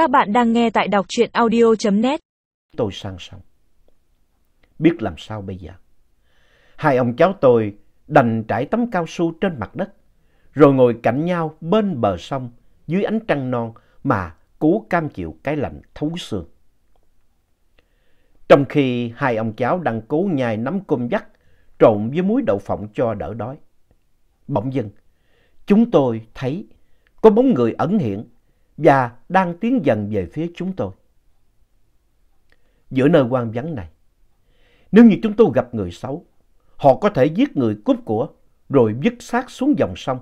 Các bạn đang nghe tại đọc truyện audio.net. Tôi sang sông. Biết làm sao bây giờ? Hai ông cháu tôi đành trải tấm cao su trên mặt đất, rồi ngồi cạnh nhau bên bờ sông dưới ánh trăng non mà cố cam chịu cái lạnh thấu xương. Trong khi hai ông cháu đang cố nhai nắm cơm dắt trộn với muối đậu phộng cho đỡ đói. Bỗng dưng, chúng tôi thấy có bóng người ẩn hiện và đang tiến dần về phía chúng tôi. Giữa nơi quan vắng này, nếu như chúng tôi gặp người xấu, họ có thể giết người cướp của rồi vứt xác xuống dòng sông,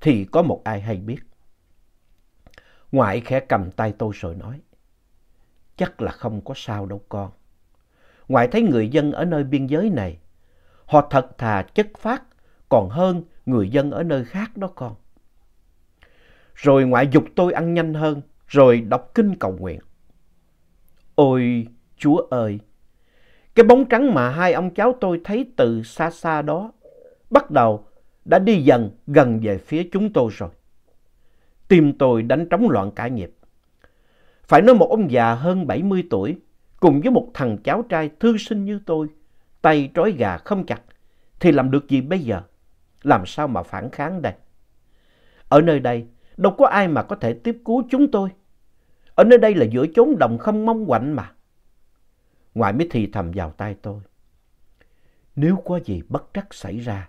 thì có một ai hay biết. Ngoại khẽ cầm tay tôi rồi nói, chắc là không có sao đâu con. Ngoại thấy người dân ở nơi biên giới này, họ thật thà chất phát còn hơn người dân ở nơi khác đó con. Rồi ngoại dục tôi ăn nhanh hơn, rồi đọc kinh cầu nguyện. Ôi Chúa ơi! Cái bóng trắng mà hai ông cháu tôi thấy từ xa xa đó, bắt đầu đã đi dần gần về phía chúng tôi rồi. Tim tôi đánh trống loạn cả nhịp. Phải nói một ông già hơn 70 tuổi, cùng với một thằng cháu trai thư sinh như tôi, tay trói gà không chặt, thì làm được gì bây giờ? Làm sao mà phản kháng đây? Ở nơi đây, đâu có ai mà có thể tiếp cứu chúng tôi. Ở nơi đây là giữa chốn đồng không mong quạnh mà. Ngoại mới thì thầm vào tay tôi. Nếu có gì bất trắc xảy ra,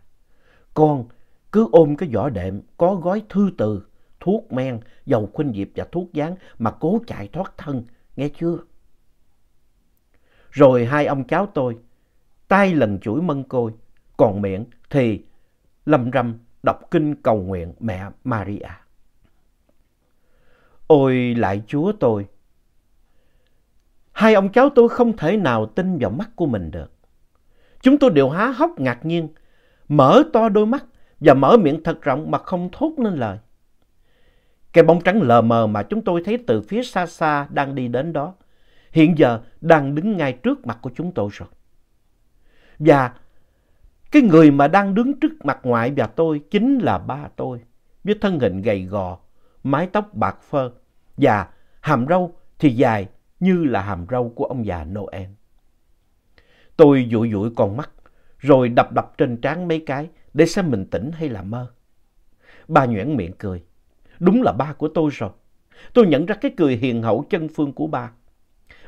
con cứ ôm cái vỏ đệm có gói thư từ, thuốc men, dầu khuynh diệp và thuốc dán mà cố chạy thoát thân, nghe chưa? Rồi hai ông cháu tôi, tay lần chuỗi mân côi, còn miệng thì lầm rầm đọc kinh cầu nguyện mẹ Maria. Ôi lại chúa tôi! Hai ông cháu tôi không thể nào tin vào mắt của mình được. Chúng tôi đều há hốc ngạc nhiên, mở to đôi mắt và mở miệng thật rộng mà không thốt nên lời. Cái bóng trắng lờ mờ mà chúng tôi thấy từ phía xa xa đang đi đến đó, hiện giờ đang đứng ngay trước mặt của chúng tôi rồi. Và cái người mà đang đứng trước mặt ngoại và tôi chính là ba tôi, với thân hình gầy gò, mái tóc bạc phơ và hàm râu thì dài như là hàm râu của ông già Noel. Tôi dụi dụi con mắt, rồi đập đập trên trán mấy cái để xem mình tỉnh hay là mơ. Ba nhoẻn miệng cười. Đúng là ba của tôi rồi. Tôi nhận ra cái cười hiền hậu chân phương của ba.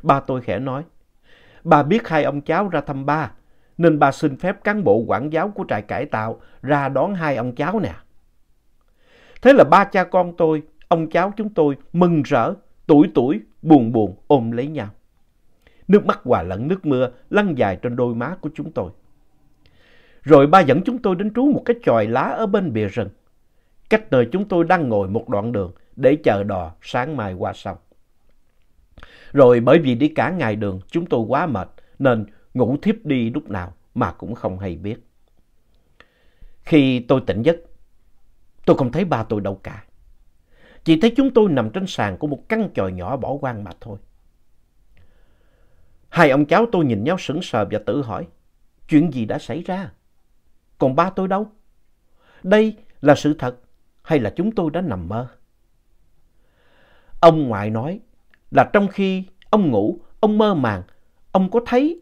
Ba tôi khẽ nói, ba biết hai ông cháu ra thăm ba, nên ba xin phép cán bộ quản giáo của trại cải tạo ra đón hai ông cháu nè. Thế là ba cha con tôi, ông cháu chúng tôi mừng rỡ, tuổi tuổi, buồn buồn ôm lấy nhau. Nước mắt hòa lẫn nước mưa lăn dài trên đôi má của chúng tôi. Rồi ba dẫn chúng tôi đến trú một cái chòi lá ở bên bìa rừng. Cách nơi chúng tôi đang ngồi một đoạn đường để chờ đò sáng mai qua sông. Rồi bởi vì đi cả ngày đường chúng tôi quá mệt nên ngủ thiếp đi lúc nào mà cũng không hay biết. Khi tôi tỉnh giấc, tôi không thấy ba tôi đâu cả. Chỉ thấy chúng tôi nằm trên sàn của một căn chòi nhỏ bỏ hoang mà thôi. Hai ông cháu tôi nhìn nhau sững sờ và tự hỏi, chuyện gì đã xảy ra? Còn ba tôi đâu? Đây là sự thật hay là chúng tôi đã nằm mơ? Ông ngoại nói là trong khi ông ngủ, ông mơ màng, ông có thấy,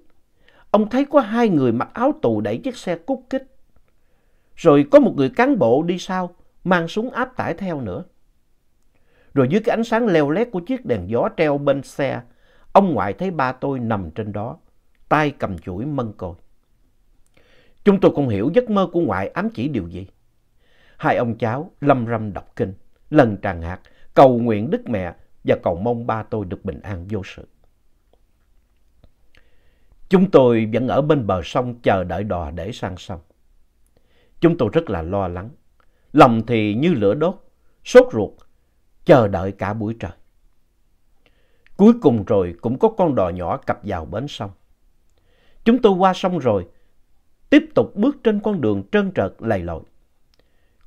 ông thấy có hai người mặc áo tù đẩy chiếc xe cút kích. Rồi có một người cán bộ đi sau, mang súng áp tải theo nữa. Rồi dưới cái ánh sáng leo lét của chiếc đèn gió treo bên xe, ông ngoại thấy ba tôi nằm trên đó, tay cầm chuỗi mân côi. Chúng tôi không hiểu giấc mơ của ngoại ám chỉ điều gì. Hai ông cháu lâm râm đọc kinh, lần tràn hạt, cầu nguyện Đức Mẹ và cầu mong ba tôi được bình an vô sự. Chúng tôi vẫn ở bên bờ sông chờ đợi đò để sang sông. Chúng tôi rất là lo lắng, lòng thì như lửa đốt, sốt ruột, chờ đợi cả buổi trời. Cuối cùng rồi cũng có con đò nhỏ cập vào bến sông. Chúng tôi qua sông rồi, tiếp tục bước trên con đường trơn trợt lầy lội.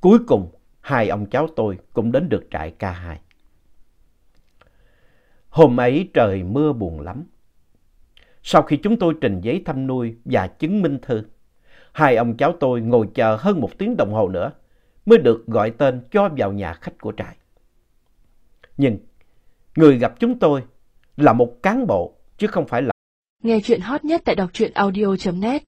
Cuối cùng, hai ông cháu tôi cũng đến được trại K2. Hôm ấy trời mưa buồn lắm. Sau khi chúng tôi trình giấy thăm nuôi và chứng minh thư, hai ông cháu tôi ngồi chờ hơn một tiếng đồng hồ nữa mới được gọi tên cho vào nhà khách của trại. Nhưng người gặp chúng tôi là một cán bộ, chứ không phải là Nghe chuyện hot nhất tại đọc truyện audio.net